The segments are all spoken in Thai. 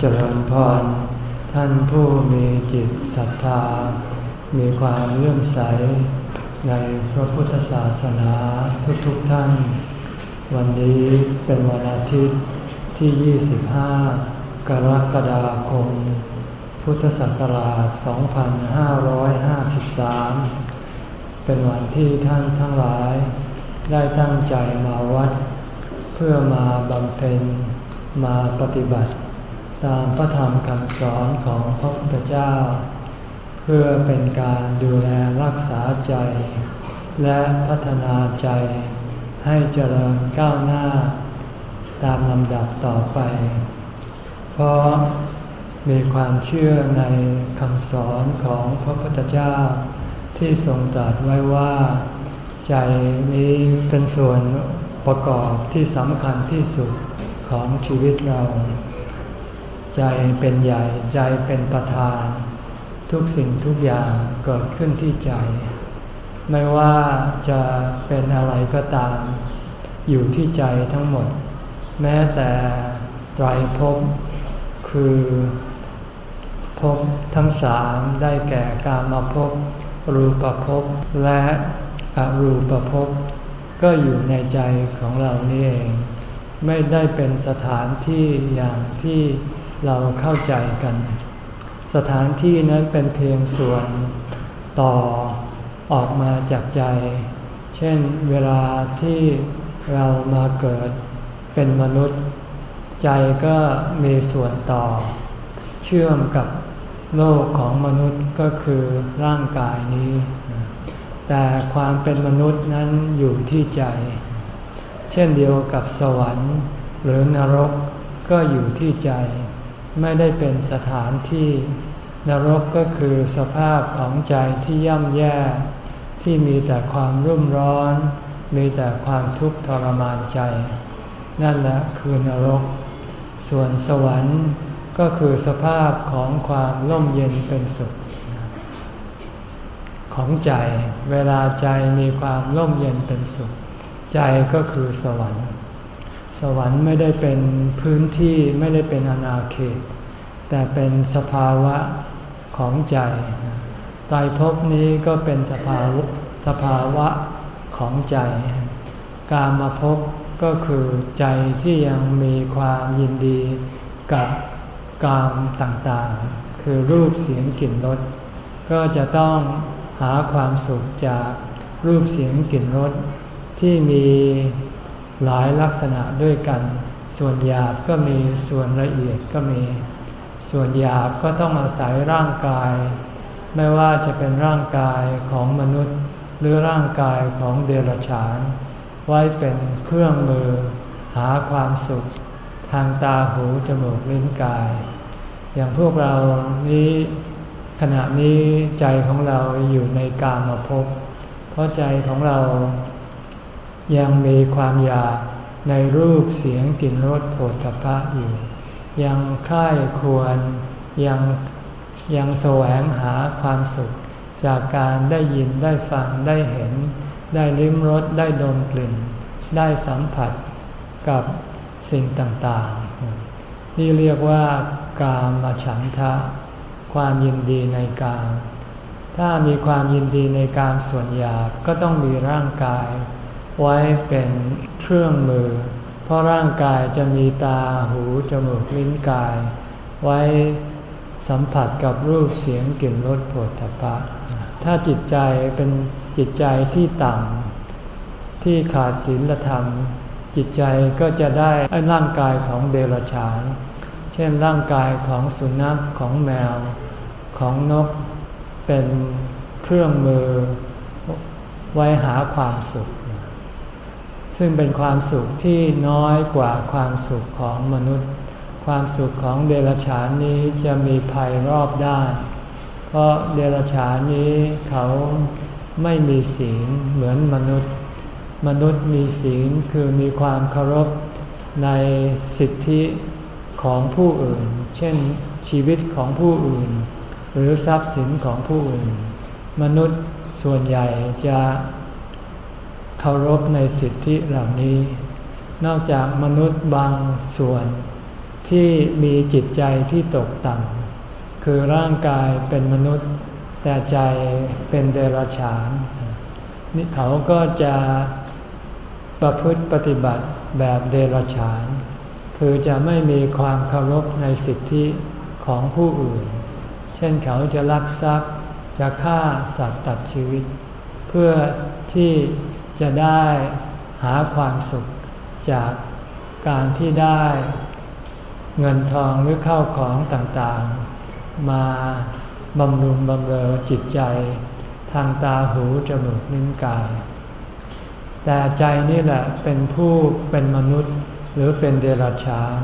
เจริญพร ท่านผู้มีจิตศรัทธา มีความเลื่อมใส ในพระพุทธศาสนาทุกๆทท่าน วันนี้เป็นวันอาทิตย์ที่ 25 กรกฎาคม พุทธศักราช 2553 เป็นวันที่ท่านทั้งหลาย ได้ตั้งใจมาวัด เพื่อมาบำเพ็ญมาปฏิบัติ ตามพระธรรมคำสอนของพระพุทธเจ้า เพื่อเป็นการดูแลรักษาใจ และพัฒนาใจให้เจริญก้าวหน้า ตามลำดับต่อไป เพราะมีความเชื่อในคำสอนของพระพุทธเจ้า ที่ทรงตรัสไว้ว่า ใจนี้เป็นส่วนประกอบที่สำคัญที่สุดของชีวิตเรา ใจเป็นใหญ่ใจเป็นประธาน ทุกสิ่งทุกอย่างเกิดขึ้นที่ใจ ไม่ว่าจะเป็นอะไรก็ตาม อยู่ที่ใจทั้งหมด แม้แต่ไตรภพคือภพทั้งสามได้แก่กามาภพรูปภพและอรูปภพก็อยู่ในใจของเรานี่เอง ไม่ได้เป็นสถานที่อย่างที่ เราเข้าใจกัน สถานที่นั้นเป็นเพียงส่วนต่อออกมาจากใจ เช่นเวลาที่เรามาเกิดเป็นมนุษย์ ใจก็มีส่วนต่อ เชื่อมกับโลกของมนุษย์ก็คือร่างกายนี้ แต่ความเป็นมนุษย์นั้นอยู่ที่ใจ เช่นเดียวกับสวรรค์หรือนรกก็อยู่ที่ใจ ไม่ได้เป็นสถานที่ นรกก็คือสภาพของใจที่ย่ำแย่ ที่มีแต่ความรุ่มร้อน มีแต่ความทุกข์ทรมานใจ นั่นแหละคือนรก ส่วนสวรรค์ก็คือสภาพของความร่มเย็นเป็นสุข ของใจ เวลาใจมีความร่มเย็นเป็นสุข ใจก็คือสวรรค์ สวรรค์ไม่ได้เป็นพื้นที่ไม่ได้เป็นอาณาเขต แต่เป็นสภาวะของใจตายภพนี้ก็เป็นสภาวะสภาวะของใจ การมาพบก็คือใจที่ยังมีความยินดีกับกามต่างๆ คือรูปเสียงกลิ่นรสก็จะต้องหาความสุขจากรูปเสียงกลิ่นรสที่มี หลายลักษณะด้วยกัน ส่วนหยาบก็มีส่วนละเอียดก็มี ส่วนหยาบก็ต้องอาศัยร่างกาย ไม่ว่าจะเป็นร่างกายของมนุษย์ หรือร่างกายของเดรัจฉาน ไว้เป็นเครื่องมือ หาความสุข ทางตาหูจมูกลิ้นกาย อย่างพวกเรานี้ขณะนี้ใจของเราอยู่ในกามาพเพราะใจของเรา ยังมีความอยากในรูปเสียงกลิ่นรสโผฏฐพะอยู่ ยังค่ายควรยังยังแสวงหาความสุข จากการได้ยินได้ฟังได้เห็น ได้ลิ้มรสได้ดมกลิ่น ได้สัมผัสกับสิ่งต่างๆ นี่เรียกว่ากามมาฉันทะ ความยินดีในกาม ถ้ามีความยินดีในกามส่วนหยาบก็ต้องมีร่างกาย ไว้เป็นเครื่องมือ เพราะร่างกายจะมีตาหู จมูก ลิ้นกาย ไว้สัมผัสกับรูปเสียงกลิ่นรสผดทพะถ้าจิตใจเป็นจิตใจที่ต่ำที่ขาดศีลธรรม จิตใจก็จะได้ร่างกายของเดรัจฉาน เช่นร่างกายของสุนัขของแมว ของนกเป็นเครื่องมือไว้หาความสุข ซึ่งเป็นความสุขที่น้อยกว่าความสุขของมนุษย์ ความสุขของเดรัจฉานนี้จะมีภัยรอบด้าน เพราะเดรัจฉานนี้เขาไม่มีศีลเหมือนมนุษย์ มนุษย์มีศีลคือมีความเคารพในสิทธิของผู้อื่น เช่นชีวิตของผู้อื่น หรือทรัพย์สินของผู้อื่น มนุษย์ส่วนใหญ่จะ เคารพในสิทธิเหล่านี้ นอกจากมนุษย์บางส่วน ที่มีจิตใจที่ตกต่ำคือร่างกายเป็นมนุษย์ แต่ใจเป็นเดรัจฉานนี่เขาก็จะประพฤติปฏิบัติแบบเดรัจฉาน คือจะไม่มีความเคารพในสิทธิของผู้อื่น เช่นเขาจะลักทรัพย์จะฆ่าสัตว์ตัดชีวิต เพื่อที่ จะได้หาความสุขจากการที่ได้เงินทองหรือเข้าของต่างๆ มาบำรุงบำเรอจิตใจ ทางตาหูจมูกนิ้วกาย แต่ใจนี่แหละเป็นผู้เป็นมนุษย์ หรือเป็นเดรัจฉาน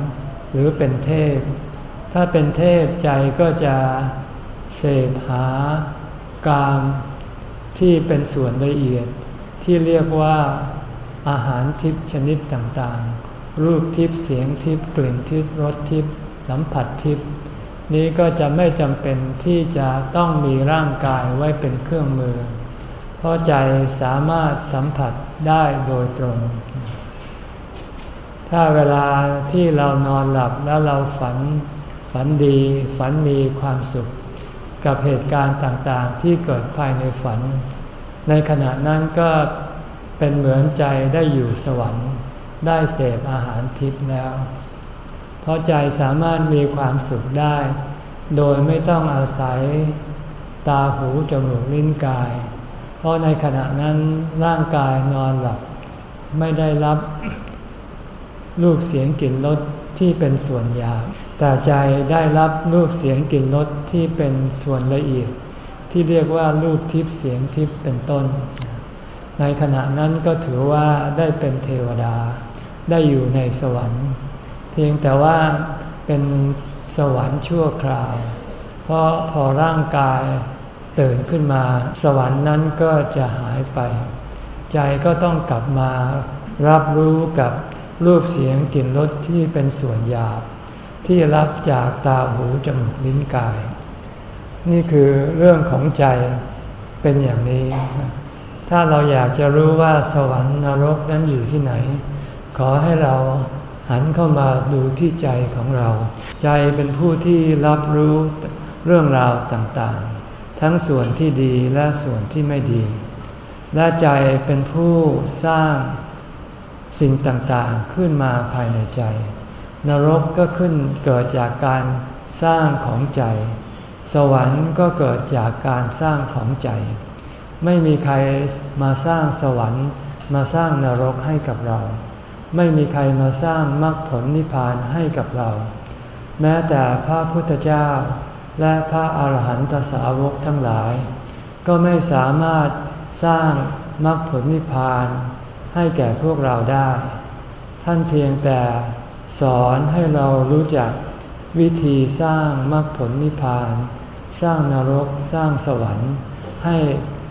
หรือเป็นเทพ ถ้าเป็นเทพใจก็จะเสพหากามที่เป็นส่วนละเอียด ที่เรียกว่าอาหารทิพย์ชนิดต่างๆ รูปทิพย์เสียงทิพย์กลิ่นทิพย์รสทิพย์สัมผัสทิพย์นี้ก็จะไม่จำเป็นที่จะต้องมีร่างกายไว้เป็นเครื่องมือ เพราะใจสามารถสัมผัสได้โดยตรง ถ้าเวลาที่เรานอนหลับแล้วเราฝัน ฝันดี ฝันมีความสุข กับเหตุการณ์ต่างๆ ที่เกิดภายในฝัน ในขณะนั้นก็เป็นเหมือนใจได้อยู่สวรรค์ ได้เสพอาหารทิพย์แล้ว เพราะใจสามารถมีความสุขได้ โดยไม่ต้องอาศัยตาหูจมูกลิ้นกาย เพราะในขณะนั้นร่างกายนอนหลับ ไม่ได้รับรูปเสียงกลิ่นรสที่เป็นส่วนหยาบแต่ใจได้รับรูปเสียงกลิ่นรสที่เป็นส่วนละเอียด ที่เรียกว่ารูปทิพย์เสียงทิพย์เป็นต้น ในขณะนั้นก็ถือว่าได้เป็นเทวดา ได้อยู่ในสวรรค์ เพียงแต่ว่าเป็นสวรรค์ชั่วคราว เพราะพอร่างกายตื่นขึ้นมา สวรรค์นั้นก็จะหายไป ใจก็ต้องกลับมารับรู้กับรูปเสียงกลิ่นรสที่เป็นส่วนหยาบ ที่รับจากตาหูจมูกลิ้นกาย นี่คือเรื่องของใจเป็นอย่างนี้ ถ้าเราอยากจะรู้ว่าสวรรค์นรกนั้นอยู่ที่ไหน ขอให้เราหันเข้ามาดูที่ใจของเรา ใจเป็นผู้ที่รับรู้เรื่องราวต่างๆ ทั้งส่วนที่ดีและส่วนที่ไม่ดี และใจเป็นผู้สร้างสิ่งต่างๆขึ้นมาภายในใจ นรกก็ขึ้นเกิดจากการสร้างของใจ สวรรค์ก็เกิดจากการสร้างของใจ ไม่มีใครมาสร้างสวรรค์ มาสร้างนรกให้กับเรา ไม่มีใครมาสร้างมรรคผลนิพพานให้กับเรา แม้แต่พระพุทธเจ้า และพระอาหารหันตสาวกทั้งหลาย ก็ไม่สามารถสร้างมรรคผลนิพพานให้แก่พวกเราได้ ท่านเพียงแต่สอนให้เรารู้จักวิธีสร้างมรรคผลนิพพาน สร้างนรกสร้างสวรรค์ให้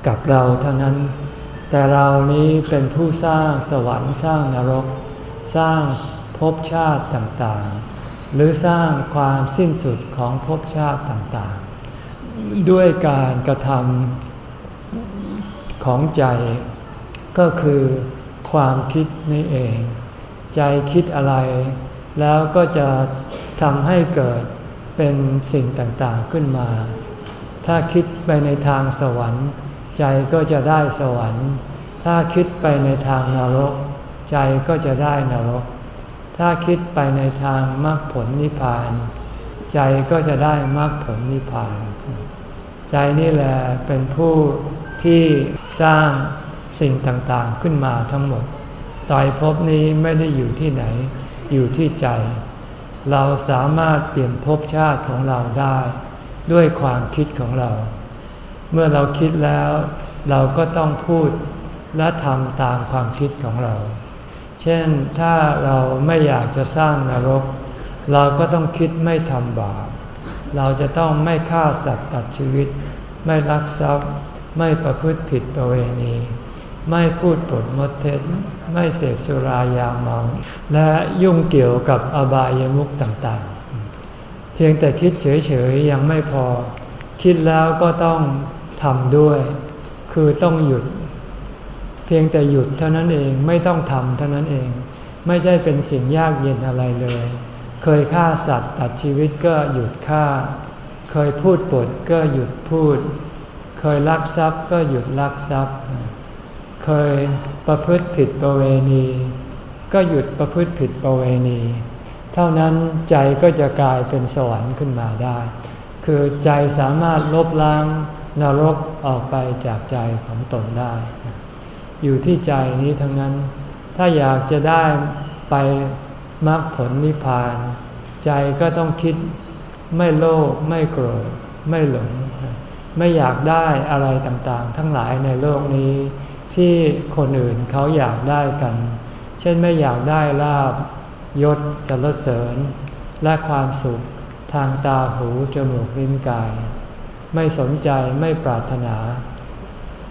กับเราเท่านั้น แต่เรานี้เป็นผู้สร้างสวรรค์สร้างนรก สร้างภพชาติต่างๆ หรือสร้างความสิ้นสุดของภพชาติต่างๆ ด้วยการกระทำของใจ ก็คือความคิดนี่เอง ใจคิดอะไร แล้วก็จะทำให้เกิด เป็นสิ่งต่างๆขึ้นมา ถ้าคิดไปในทางสวรรค์ ใจก็จะได้สวรรค์ ถ้าคิดไปในทางนรก ใจก็จะได้นรก ถ้าคิดไปในทางมรรคผลนิพพาน ใจก็จะได้มรรคผลนิพพาน ใจนี่แหละเป็นผู้ที่สร้างสิ่งต่างๆขึ้นมาทั้งหมดตายภพนี้ไม่ได้อยู่ที่ไหน อยู่ที่ใจ เราสามารถเปลี่ยนภพชาติของเราได้ด้วยความคิดของเรา เมื่อเราคิดแล้ว เราก็ต้องพูดและทำตามความคิดของเรา เช่นถ้าเราไม่อยากจะสร้างนรก เราก็ต้องคิดไม่ทำบาป เราจะต้องไม่ฆ่าสัตว์ตัดชีวิต ไม่ลักทรัพย์ ไม่ประพฤติผิดประเวณี ไม่พูดปดมดเท็จไม่เสพสุรายาเมาและยุ่งเกี่ยวกับอบายมุขต่างๆ เพียงแต่คิดเฉยๆยังไม่พอ คิดแล้วก็ต้องทำด้วย คือต้องหยุด เพียงแต่หยุดเท่านั้นเองไม่ต้องทำเท่านั้นเอง ไม่ใช่เป็นสิ่งยากเย็นอะไรเลย เคยฆ่าสัตว์ตัดชีวิตก็หยุดฆ่า เคยพูดปดก็หยุดพูด เคยลักทรัพย์ก็หยุดลักทรัพย์ เคยประพฤติผิดประเวณี ก็หยุดประพฤติผิดประเวณี เท่านั้นใจก็จะกลายเป็นสวรรค์ขึ้นมาได้ คือใจสามารถลบล้างนรกออกไปจากใจของตนได้ อยู่ที่ใจนี้ทั้งนั้น ถ้าอยากจะได้ไปมรรคผลนิพพาน ใจก็ต้องคิดไม่โลภไม่โกรธไม่หลง ไม่อยากได้อะไรต่างๆ ทั้งหลายในโลกนี้ ที่คนอื่นเขาอยากได้กัน เช่นไม่อยากได้ลาบยศสรรเสริญ และความสุขทางตาหูจมูกลิ้นกาย ไม่สนใจไม่ปรารถนา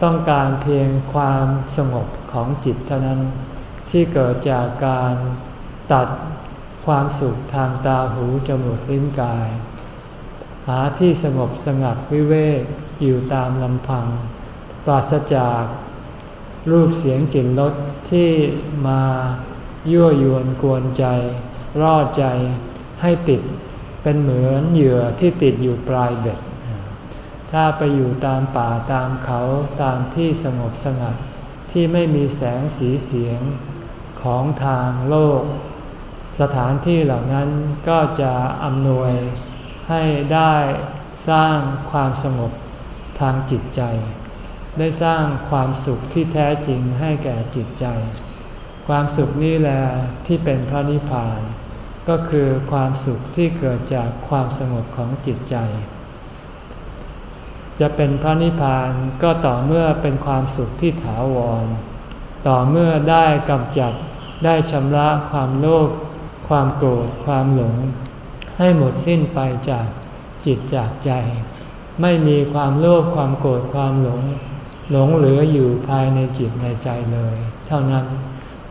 ต้องการเพียงความสงบของจิตเท่านั้น ที่เกิดจากการตัดความสุขทางตาหูจมูกลิ้นกาย หาที่สงบสงัดวิเวกอยู่ตามลำพัง ปราศจาก รูปเสียงกลิ่นรสที่มายั่วยวนกวนใจรอดใจให้ติดเป็นเหมือนเหยื่อที่ติดอยู่ปลายเบ็ด ถ้าไปอยู่ตามป่าตามเขาตามที่สงบสงัดที่ไม่มีแสงสีเสียงของทางโลก สถานที่เหล่านั้นก็จะอำนวยให้ได้สร้างความสงบทางจิตใจ ได้สร้างความสุขที่แท้จริงให้แก่จิตใจ ความสุขนี้แหละที่เป็นพระนิพพาน ก็คือความสุขที่เกิดจากความสงบของจิตใจ จะเป็นพระนิพพานก็ต่อเมื่อเป็นความสุขที่ถาวร ต่อเมื่อได้กำจัดได้ชำระความโลภความโกรธความหลง ให้หมดสิ้นไปจากจิตจากใจ ไม่มีความโลภความโกรธความหลง หลงเหลืออยู่ภายในจิตในใจเลย เท่านั้น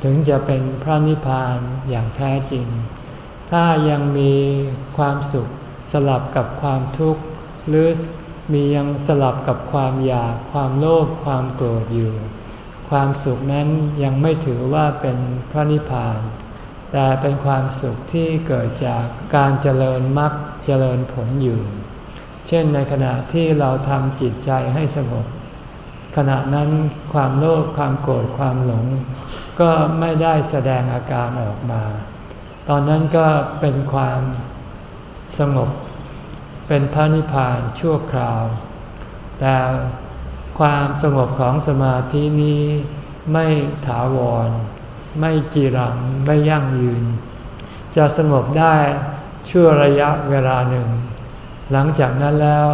ถึงจะเป็นพระนิพพานอย่างแท้จริง ถ้ายังมีความสุขสลับกับความทุกข์หรือมียังสลับกับความอยาก ความโลภความโกรธอยู่ ความสุขนั้นยังไม่ถือว่าเป็นพระนิพพาน แต่เป็นความสุขที่เกิดจากการเจริญมรรคเจริญผลอยู่ เช่นในขณะที่เราทำจิตใจให้สงบ ขณะนั้นความโลภความโกรธความหลง ก็ไม่ได้แสดงอาการออกมา ตอนนั้นก็เป็นความสงบ เป็นพระนิพพานชั่วคราว แต่ความสงบของสมาธินี้ไม่ถาวร ไม่จีรัง ไม่ยั่งยืน จะสงบได้ชั่วระยะเวลาหนึ่ง หลังจากนั้นแล้ว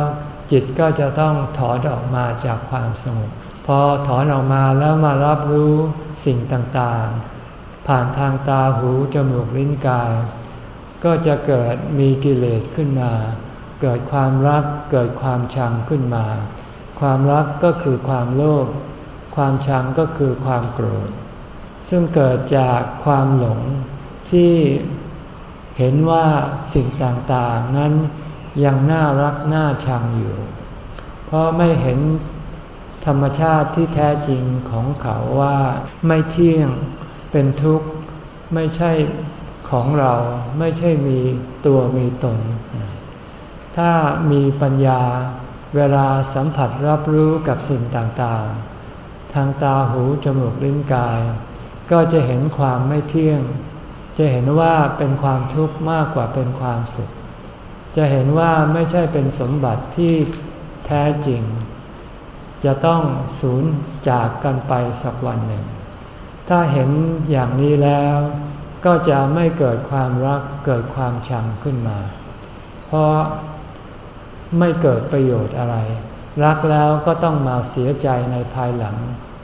จิตก็จะต้องถอนออกมาจากความสงบพอถอนออกมาแล้วมารับรู้สิ่งต่างๆ ผ่านทางตาหู จมูกลิ้นกาย ก็จะเกิดมีกิเลสขึ้นมา เกิดความรักเกิดความชังขึ้นมา ความรักก็คือความโลภความชังก็คือความโกรธ ซึ่งเกิดจากความหลงที่เห็นว่าสิ่งต่างๆ นั้น ยังน่ารักน่าชังอยู่ เพราะไม่เห็นธรรมชาติที่แท้จริงของเขาว่าไม่เที่ยงเป็นทุกข์ไม่ใช่ของเราไม่ใช่มีตัวมีตน ถ้ามีปัญญาเวลาสัมผัสรับรู้กับสิ่งต่างๆ ทางตาหูจมูกลิ้นกาย ก็จะเห็นความไม่เที่ยง จะเห็นว่าเป็นความทุกข์มากกว่าเป็นความสุข จะเห็นว่าไม่ใช่เป็นสมบัติที่แท้จริง จะต้องสูญจากกันไปสักวันหนึ่ง ถ้าเห็นอย่างนี้แล้ว ก็จะไม่เกิดความรักเกิดความชังขึ้นมา เพราะไม่เกิดประโยชน์อะไร รักแล้วก็ต้องมาเสียใจในภายหลัง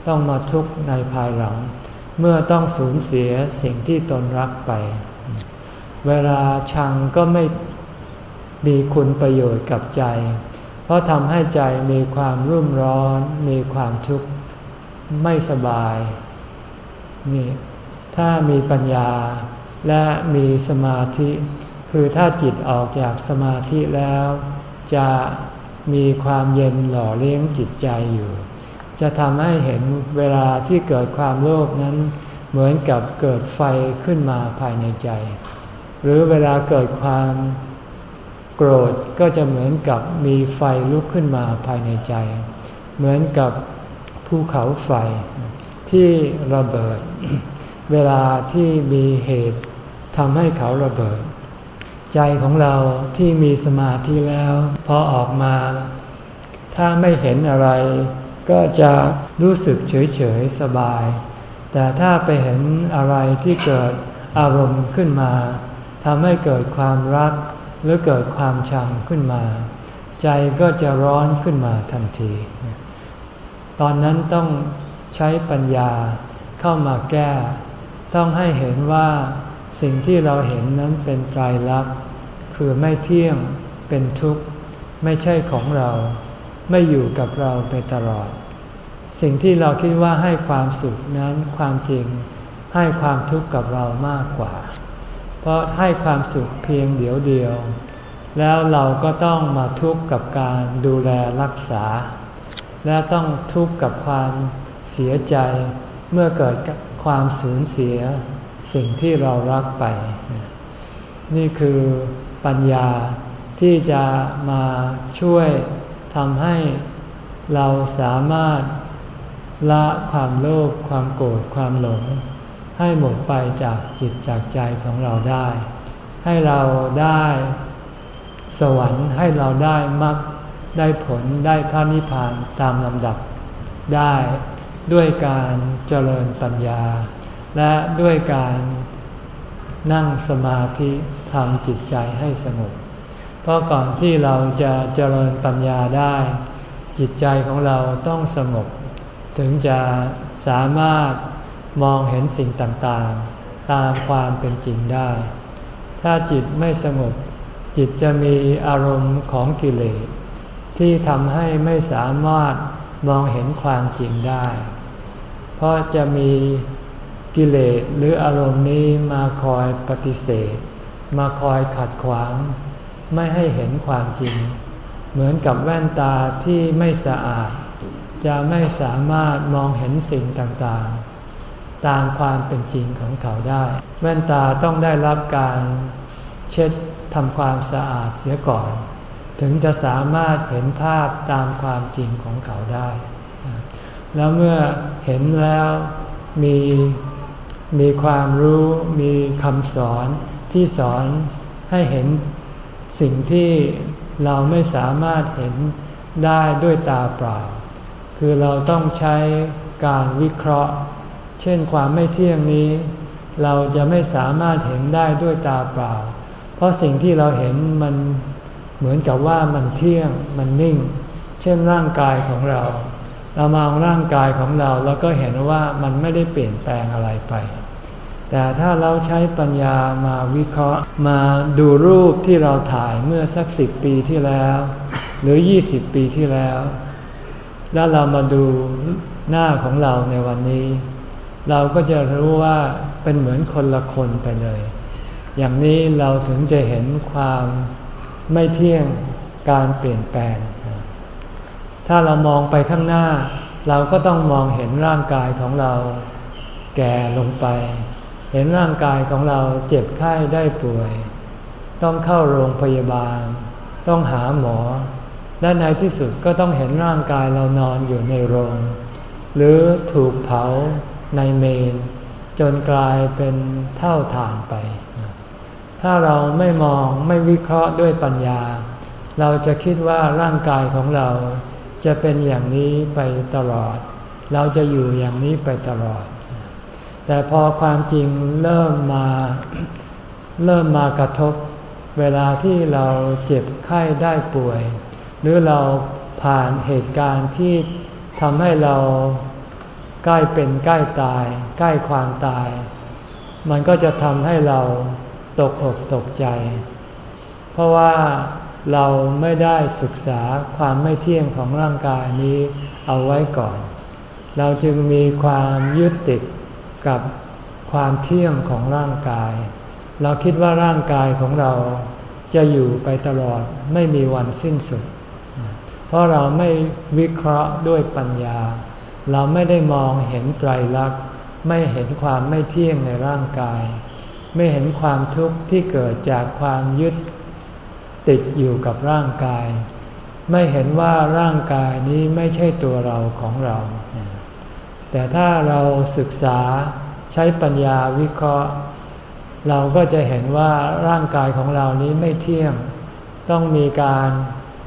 ต้องมาทุกข์ในภายหลัง เมื่อต้องสูญเสียสิ่งที่ตนรักไป เวลาชังก็ไม่ มีคุณประโยชน์กับใจ เพราะทำให้ใจมีความรุ่มร้อน มีความทุกข์ไม่สบายนี่ถ้ามีปัญญาและมีสมาธิ คือถ้าจิตออกจากสมาธิแล้ว จะมีความเย็นหล่อเลี้ยงจิตใจอยู่ จะทำให้เห็นเวลาที่เกิดความโลภนั้น เหมือนกับเกิดไฟขึ้นมาภายในใจ หรือเวลาเกิดความ โกรธก็จะเหมือนกับมีไฟลุกขึ้นมาภายในใจ เหมือนกับภูเขาไฟที่ระเบิด เวลาที่มีเหตุทำให้เขาระเบิด ใจของเราที่มีสมาธิแล้วพอออกมา ถ้าไม่เห็นอะไร ก็จะรู้สึกเฉยเฉยสบาย แต่ถ้าไปเห็นอะไรที่เกิดอารมณ์ขึ้นมาทำให้เกิดความรัก หรือเกิดความชังขึ้นมา ใจก็จะร้อนขึ้นมาทันที ตอนนั้นต้องใช้ปัญญาเข้ามาแก้ ต้องให้เห็นว่าสิ่งที่เราเห็นนั้นเป็นไตรลักษณ์คือไม่เที่ยงเป็นทุกข์ ไม่ใช่ของเรา ไม่อยู่กับเราไปตลอด สิ่งที่เราคิดว่าให้ความสุขนั้นความจริงให้ความทุกข์กับเรามากกว่า เพราะให้ความสุขเพียงเดียวเดียว แล้วเราก็ต้องมาทุกข์กับการดูแลรักษา และต้องทุกข์กับความเสียใจเมื่อเกิดความสูญเสียสิ่งที่เรารักไป นี่คือปัญญาที่จะมาช่วยทำให้เราสามารถละความโลภความโกรธความหลง ให้หมดไปจากจิตจากใจของเราได้ ให้เราได้สวรรค์ให้เราได้มรรคได้ผลได้พระนิพพานตามลำดับได้ด้วยการเจริญปัญญา และด้วยการนั่งสมาธิทำจิตใจให้สงบเพราะก่อนที่เราจะเจริญปัญญาได้ จิตใจของเราต้องสงบ ถึงจะสามารถ มองเห็นสิ่งต่างๆ ตามความเป็นจริงได้ ถ้าจิตไม่สงบ จิตจะมีอารมณ์ของกิเลสที่ทำให้ไม่สามารถมองเห็นความจริงได้ เพราะจะมีกิเลสหรืออารมณ์นี้มาคอยปฏิเสธ มาคอยขัดขวาง ไม่ให้เห็นความจริง เหมือนกับแว่นตาที่ไม่สะอาด จะไม่สามารถมองเห็นสิ่งต่างๆ ตามความเป็นจริงของเขาได้ แว่นตาต้องได้รับการเช็ดทำความสะอาดเสียก่อน ถึงจะสามารถเห็นภาพตามความจริงของเขาได้ แล้วเมื่อเห็นแล้วมีมีความรู้มีคำสอนที่สอนให้เห็นสิ่งที่เราไม่สามารถเห็นได้ด้วยตาเปล่า คือเราต้องใช้การวิเคราะห์ เช่นความไม่เที่ยงนี้ เราจะไม่สามารถเห็นได้ด้วยตาเปล่า เพราะสิ่งที่เราเห็นมันเหมือนกับว่ามันเที่ยงมันนิ่ง เช่นร่างกายของเรา เรามองร่างกายของเราแล้วก็เห็นว่ามันไม่ได้เปลี่ยนแปลงอะไรไป แต่ถ้าเราใช้ปัญญามาวิเคราะห์มาดูรูปที่เราถ่ายเมื่อสักสิบปีที่แล้ว หรือ 20 ปีที่แล้ว แล้วเรามาดูหน้าของเราในวันนี้ เราก็จะรู้ว่าเป็นเหมือนคนละคนไปเลย อย่างนี้เราถึงจะเห็นความไม่เที่ยงการเปลี่ยนแปลง ถ้าเรามองไปข้างหน้า เราก็ต้องมองเห็นร่างกายของเราแก่ลงไป เห็นร่างกายของเราเจ็บไข้ได้ป่วย ต้องเข้าโรงพยาบาล ต้องหาหมอ และในที่สุดก็ต้องเห็นร่างกายเรานอนอยู่ในโรง หรือถูกเผา ในเมน จนกลายเป็นเท่าฐานไป ถ้าเราไม่มองไม่วิเคราะห์ด้วยปัญญา เราจะคิดว่าร่างกายของเราจะเป็นอย่างนี้ไปตลอด เราจะอยู่อย่างนี้ไปตลอด แต่พอความจริงเริ่มมาเริ่มมากระทบ เวลาที่เราเจ็บไข้ได้ป่วย หรือเราผ่านเหตุการณ์ที่ทำให้เรา ใกล้เป็นใกล้ตาย ใกล้ความตาย มันก็จะทำให้เราตกอกตกใจ เพราะว่าเราไม่ได้ศึกษาความไม่เที่ยงของร่างกายนี้เอาไว้ก่อน เราจึงมีความยึดติดกับความเที่ยงของร่างกาย เราคิดว่าร่างกายของเราจะอยู่ไปตลอดไม่มีวันสิ้นสุด เพราะเราไม่วิเคราะห์ด้วยปัญญา เราไม่ได้มองเห็นไตรลักษณ์ไม่เห็นความไม่เที่ยงในร่างกาย ไม่เห็นความทุกข์ที่เกิดจากความยึดติดอยู่กับร่างกาย ไม่เห็นว่าร่างกายนี้ไม่ใช่ตัวเราของเรา แต่ถ้าเราศึกษาใช้ปัญญาวิเคราะห์ เราก็จะเห็นว่าร่างกายของเรานี้ไม่เที่ยง ต้องมีการ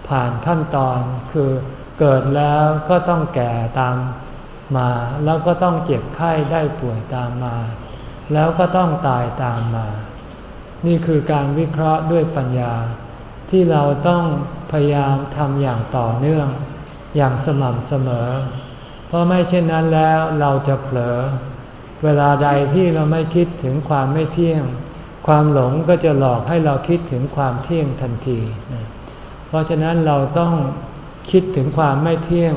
ผ่านขั้นตอนคือเกิดแล้วก็ต้องแก่ตาม มา แล้วก็ต้องเจ็บไข้ได้ป่วยตามมา แล้วก็ต้องตายตามมา นี่คือการวิเคราะห์ด้วยปัญญา ที่เราต้องพยายามทำอย่างต่อเนื่อง อย่างสม่ำเสมอ เพราะไม่เช่นนั้นแล้วเราจะเผลอ เวลาใดที่เราไม่คิดถึงความไม่เที่ยง ความหลงก็จะหลอกให้เราคิดถึงความเที่ยงทันที เพราะฉะนั้นเราต้องคิดถึงความไม่เที่ยง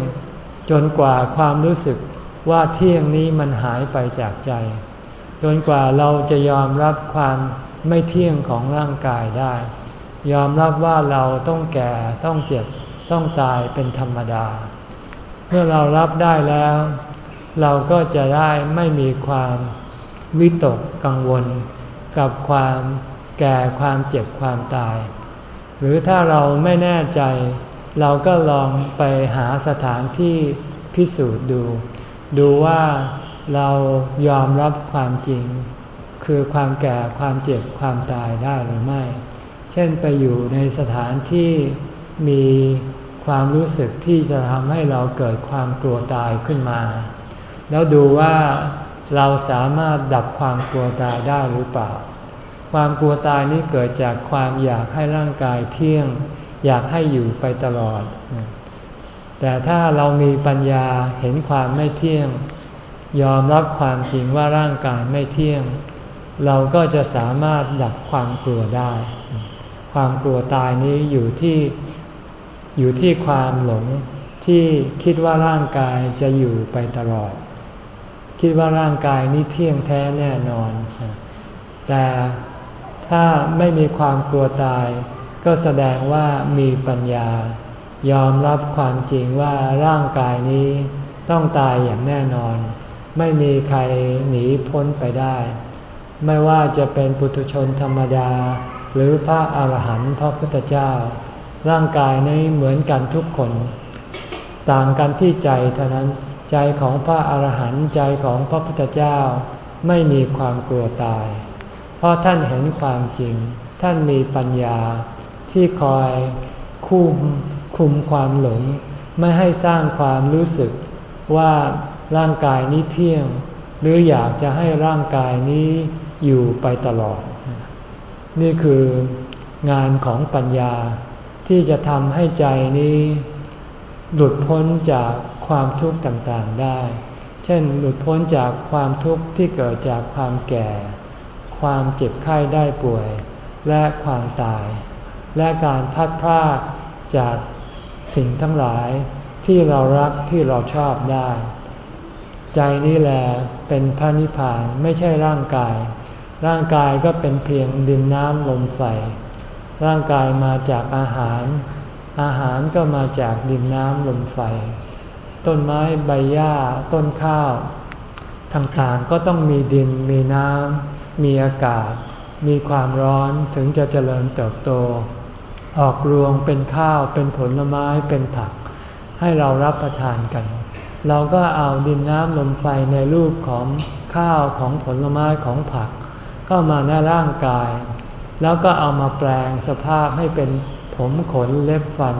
จนกว่าความรู้สึกว่าเที่ยงนี้มันหายไปจากใจ จนกว่าเราจะยอมรับความไม่เที่ยงของร่างกายได้ ยอมรับว่าเราต้องแก่ต้องเจ็บต้องตายเป็นธรรมดา เมื่อเรารับได้แล้ว เราก็จะได้ไม่มีความวิตกกังวล กับความแก่ความเจ็บความตาย หรือถ้าเราไม่แน่ใจ เราก็ลองไปหาสถานที่พิสูจน์ดู ดูว่าเรายอมรับความจริง คือความแก่ความเจ็บความตายได้หรือไม่ เช่นไปอยู่ในสถานที่มีความรู้สึกที่จะทำให้เราเกิดความกลัวตายขึ้นมา แล้วดูว่าเราสามารถดับความกลัวตายได้หรือเปล่า ความกลัวตายนี้เกิดจากความอยากให้ร่างกายเที่ยง อยากให้อยู่ไปตลอด แต่ถ้าเรามีปัญญาเห็นความไม่เที่ยง ยอมรับความจริงว่าร่างกายไม่เที่ยง เราก็จะสามารถดับความกลัวได้ ความกลัวตายนี้อยู่ที่อยู่ที่ความหลงที่คิดว่าร่างกายจะอยู่ไปตลอด คิดว่าร่างกายนี้เที่ยงแท้แน่นอน แต่ถ้าไม่มีความกลัวตาย ก็แสดงว่ามีปัญญา ยอมรับความจริงว่าร่างกายนี้ต้องตายอย่างแน่นอน ไม่มีใครหนีพ้นไปได้ ไม่ว่าจะเป็นปุถุชนธรรมดา หรือพระอาหารหันต์พระพุทธเจ้า ร่างกายนี้เหมือนกันทุกคน ต่างกันที่ใจเท่านั้นใจของพระอาหารหันต์ใจของพระพุทธเจ้า ไม่มีความกลัวตาย เพราะท่านเห็นความจริง ท่านมีปัญญา ที่คอยคุมคุมความหลง ไม่ให้สร้างความรู้สึกว่าร่างกายนี้เที่ยง หรืออยากจะให้ร่างกายนี้อยู่ไปตลอด นี่คืองานของปัญญาที่จะทำให้ใจนี้ หลุดพ้นจากความทุกข์ต่างๆได้ เช่น หลุดพ้นจากความทุกข์ที่เกิดจากความแก่ ความเจ็บไข้ได้ป่วย และความตาย และการพัดพรากจากสิ่งทั้งหลายที่เรารักที่เราชอบได้ ใจนี่แหละเป็นพระนิพพานไม่ใช่ร่างกาย ร่างกายก็เป็นเพียงดินน้ำลมไฟ ร่างกายมาจากอาหาร อาหารก็มาจากดินน้ำลมไฟ ต้นไม้ใบหญ้าต้นข้าวต่างๆก็ต้องมีดินมีน้ำมีอากาศ มีความร้อนถึงจะเจริญเติบโต ออกรวงเป็นข้าวเป็นผลไม้เป็นผัก ให้เรารับประทานกัน เราก็เอาดินน้ำลมไฟในรูปของข้าวของผลไม้ของผัก เข้ามาในร่างกาย แล้วก็เอามาแปลงสภาพให้เป็นผมขนเล็บฟัน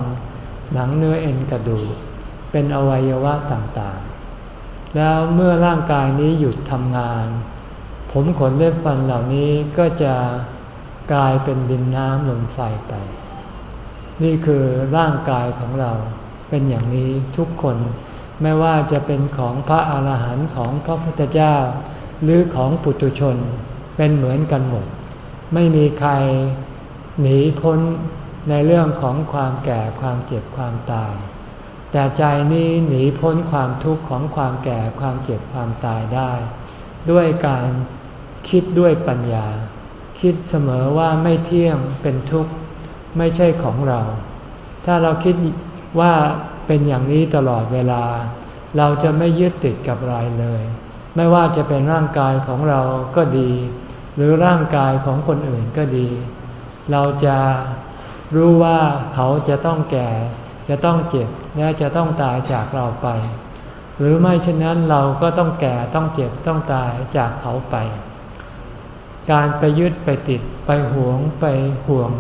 หนังเนื้อเอ็นกระดูกเป็นอวัยวะต่างๆ แล้วเมื่อร่างกายนี้หยุดทำงาน ผมขนเล็บฟันเหล่านี้ก็จะกลายเป็นดินน้ำลมไฟไป นี่คือร่างกายของเราเป็นอย่างนี้ทุกคน ไม่ว่าจะเป็นของพระอาหารหันต์ของพระพุทธเจ้า หรือของปุถุชนเป็นเหมือนกันหมด ไม่มีใครหนีพ้นในเรื่องของความแก่ความเจ็บความตาย แต่ใจนี้หนีพ้นความทุกข์ของความแก่ความเจ็บความตายได้ ด้วยการคิดด้วยปัญญา คิดเสมอว่าไม่เที่ยงเป็นทุกข์ ไม่ใช่ของเรา ถ้าเราคิดว่าเป็นอย่างนี้ตลอดเวลา เราจะไม่ยึดติดกับอะไรเลย ไม่ว่าจะเป็นร่างกายของเราก็ดี หรือร่างกายของคนอื่นก็ดี เราจะรู้ว่าเขาจะต้องแก่ จะต้องเจ็บ และจะต้องตายจากเราไป หรือไม่เช่นนั้นเราก็ต้องแก่ต้องเจ็บต้องตายจากเขาไป การไปยึดไปติดไปหวงไปห่วง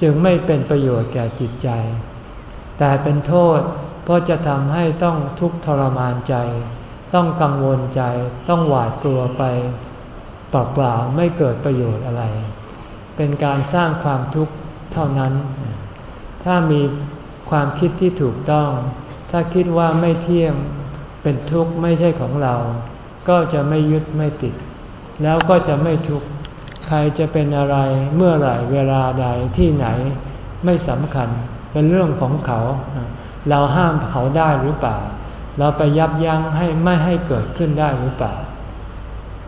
จึงไม่เป็นประโยชน์แก่จิตใจ แต่เป็นโทษเพราะจะทำให้ต้องทุกข์ทรมานใจ ต้องกังวลใจต้องหวาดกลัวไปเปล่าๆไม่เกิดประโยชน์อะไร เป็นการสร้างความทุกข์เท่านั้น ถ้ามีความคิดที่ถูกต้อง ถ้าคิดว่าไม่เที่ยงเป็นทุกข์ไม่ใช่ของเรา ก็จะไม่ยึดไม่ติด แล้วก็จะไม่ทุกข์ ใครจะเป็นอะไรเมื่อไหร่เวลาใดที่ไหนไม่สำคัญเป็นเรื่องของเขา เราห้ามเขาได้หรือเปล่า เราไปยับยั้งให้ไม่ให้เกิดขึ้นได้หรือเปล่า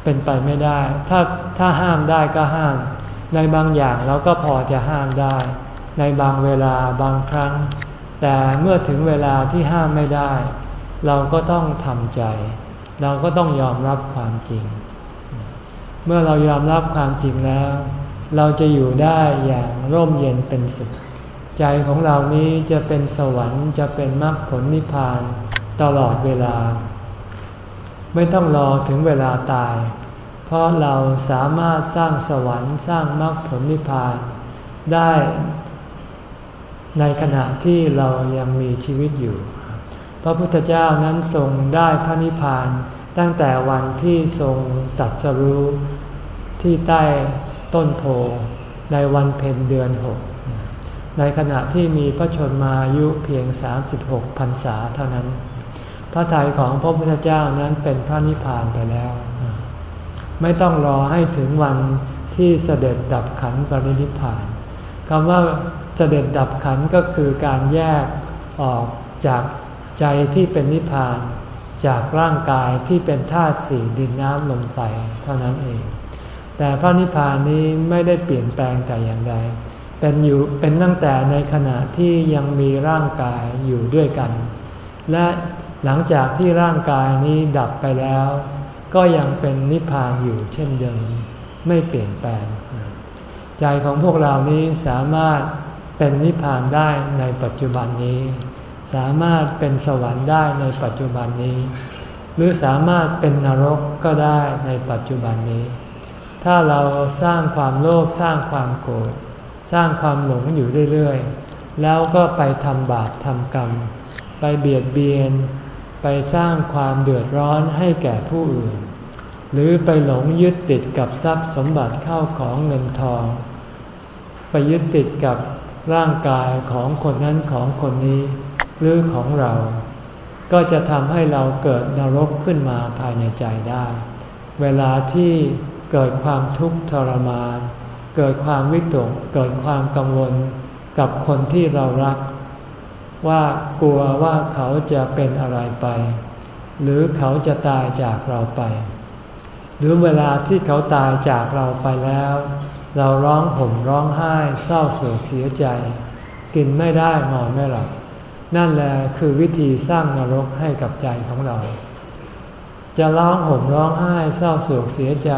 เป็นไปไม่ได้ ถ้าถ้าห้ามได้ก็ห้าม ในบางอย่างเราก็พอจะห้ามได้ ในบางเวลาบางครั้ง แต่เมื่อถึงเวลาที่ห้ามไม่ได้ เราก็ต้องทำใจ เราก็ต้องยอมรับความจริง เมื่อเรายอมรับความจริงแล้ว เราจะอยู่ได้อย่างร่มเย็นเป็นสุข ใจของเรานี้จะเป็นสวรรค์จะเป็นมรรคผลนิพพานตลอดเวลา ไม่ต้องรอถึงเวลาตาย เพราะเราสามารถสร้างสวรรค์สร้างมรรคผลนิพพาน ได้ในขณะที่เรายังมีชีวิตอยู่ พระพุทธเจ้านั้นทรงได้พระนิพพาน ตั้งแต่วันที่ทรงตัดสรู้ที่ใต้ต้นโพในวันเพ็ญเดือนหกในขณะที่มีพระชนมายุเพียง 36พรรษาเท่านั้น พระทัยของพระพุทธเจ้านั้นเป็นพระนิพพานไปแล้ว ไม่ต้องรอให้ถึงวันที่เสด็จดับขันปรินิพพานคำว่าเสด็จดับขันก็คือการแยกออกจากใจที่เป็นนิพพาน จากร่างกายที่เป็นธาตุสี่ดินน้ำลมไฟเท่านั้นเอง แต่พระนิพพานนี้ไม่ได้เปลี่ยนแปลงแต่อย่างใด เป็นอยู่เป็นตั้งแต่ในขณะที่ยังมีร่างกายอยู่ด้วยกัน และหลังจากที่ร่างกายนี้ดับไปแล้ว ก็ยังเป็นนิพพานอยู่เช่นเดิมไม่เปลี่ยนแปลง ใจของพวกเรานี้สามารถเป็นนิพพานได้ในปัจจุบันนี้ สามารถเป็นสวรรค์ได้ในปัจจุบันนี้ หรือสามารถเป็นนรกก็ได้ในปัจจุบันนี้ ถ้าเราสร้างความโลภสร้างความโกรธสร้างความหลงอยู่เรื่อยๆ แล้วก็ไปทำบาปทำกรรม ไปเบียดเบียน ไปสร้างความเดือดร้อนให้แก่ผู้อื่น หรือไปหลงยึดติดกับทรัพย์สมบัติเข้าของเงินทอง ไปยึดติดกับร่างกายของคนนั้นของคนนี้ หรือของเรา ก็จะทำให้เราเกิดนรกขึ้นมาภายในใจได้ เวลาที่เกิดความทุกข์ทรมาน เกิดความวิตก เกิดความกังวลกับคนที่เรารัก ว่ากลัวว่าเขาจะเป็นอะไรไป หรือเขาจะตายจากเราไป หรือเวลาที่เขาตายจากเราไปแล้ว เราร้องห่มร้องไห้เศร้าโศกเสียใจ กินไม่ได้นอนไม่หลับ นั่นแหละคือวิธีสร้างนรกให้กับใจของเรา จะร้องห่มร้องไห้เศร้าโศกเสียใจ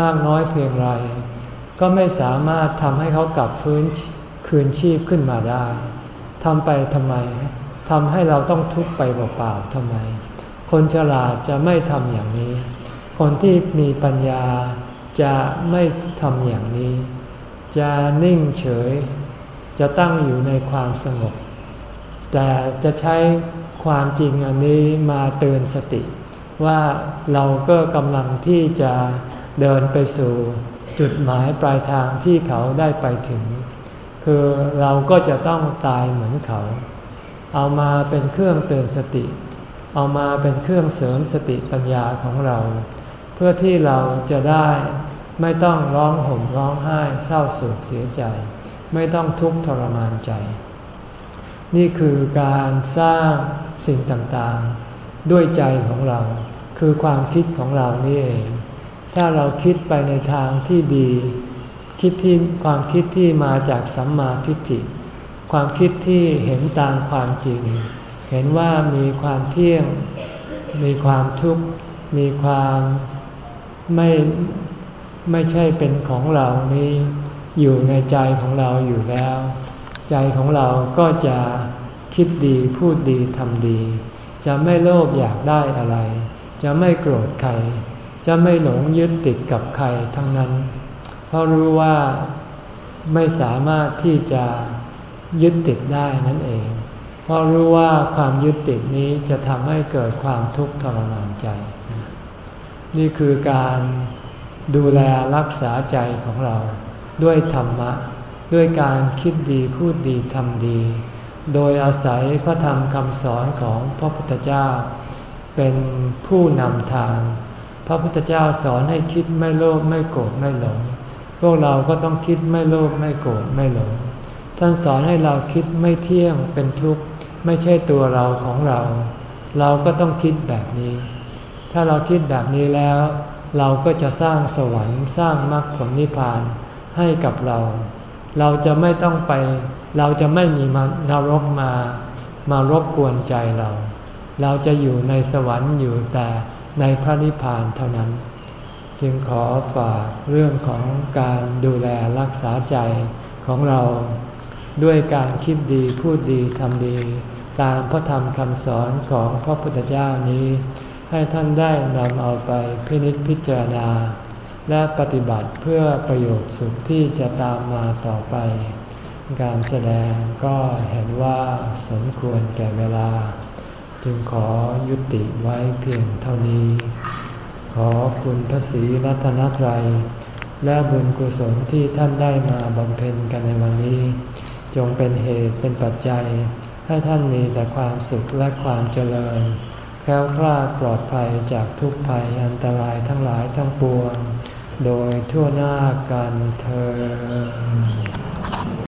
มากน้อยเพียงไร ก็ไม่สามารถทำให้เขากลับฟื้นคืนชีพขึ้นมาได้ทำไปทำไมทำให้เราต้องทุกข์ไปเปล่าๆทำไม คนฉลาดจะไม่ทำอย่างนี้ คนที่มีปัญญาจะไม่ทำอย่างนี้ จะนิ่งเฉย จะตั้งอยู่ในความสงบ แต่จะใช้ความจริงอันนี้มาเตือนสติ ว่าเราก็กำลังที่จะเดินไปสู่จุดหมายปลายทางที่เขาได้ไปถึง คือเราก็จะต้องตายเหมือนเขา เอามาเป็นเครื่องเตือนสติ เอามาเป็นเครื่องเสริมสติปัญญาของเรา เพื่อที่เราจะได้ไม่ต้องร้องห่มร้องไห้เศร้าโศกเสียใจ ไม่ต้องทุกข์ทรมานใจ นี่คือการสร้างสิ่งต่างๆ ด้วยใจของเรา คือความคิดของเรานี่เอง ถ้าเราคิดไปในทางที่ดี คิดที่ความคิดที่มาจากสัมมาทิฏฐิ ความคิดที่เห็นตามความจริง เห็นว่ามีความเที่ยง มีความทุกข์ มีความไม่ไม่ใช่เป็นของเรานี้อยู่ในใจของเราอยู่แล้ว ใจของเราก็จะคิดดีพูดดีทำดี จะไม่โลภอยากได้อะไร จะไม่โกรธใคร จะไม่หลงยึดติดกับใครทั้งนั้น เพราะรู้ว่าไม่สามารถที่จะยึดติดได้นั่นเอง เพราะรู้ว่าความยึดติดนี้จะทำให้เกิดความทุกข์ทรมานใจ นี่คือการดูแลรักษาใจของเราด้วยธรรมะ ด้วยการคิดดีพูดดีทำดี โดยอาศัยพระธรรมคำสอนของพระพุทธเจ้า เป็นผู้นำทาง พระพุทธเจ้าสอนให้คิดไม่โลภไม่โกรธไม่หลง พวกเราก็ต้องคิดไม่โลภไม่โกรธไม่หลง ท่านสอนให้เราคิดไม่เที่ยงเป็นทุกข์ไม่ใช่ตัวเราของเรา เราก็ต้องคิดแบบนี้ ถ้าเราคิดแบบนี้แล้ว เราก็จะสร้างสวรรค์สร้างมรรคผลนิพพานให้กับเรา เราจะไม่ต้องไป เราจะไม่มีมานรกมามารบกวนใจเรา เราจะอยู่ในสวรรค์อยู่แต่ในพระนิพพานเท่านั้น จึงขอฝากเรื่องของการดูแลรักษาใจของเรา ด้วยการคิดดีพูดดีทำดีตามพระธรรมคำสอนของพระพุทธเจ้านี้ ให้ท่านได้นำเอาไปพินิจพิจารณา และปฏิบัติเพื่อประโยชน์สุขที่จะตามมาต่อไป การแสดงก็เห็นว่าสมควรแก่เวลา จึงขอยุติไว้เพียงเท่านี้ ขอคุณพระศรีรัตนตรัย และบุญกุศลที่ท่านได้มาบำเพ็ญกันในวันนี้ จงเป็นเหตุเป็นปัจจัย ให้ท่านมีแต่ความสุขและความเจริญแคล้วคลาดปลอดภัยจากทุกภัยอันตรายทั้งหลายทั้งปวง โดยทั่วหน้ากันเธอ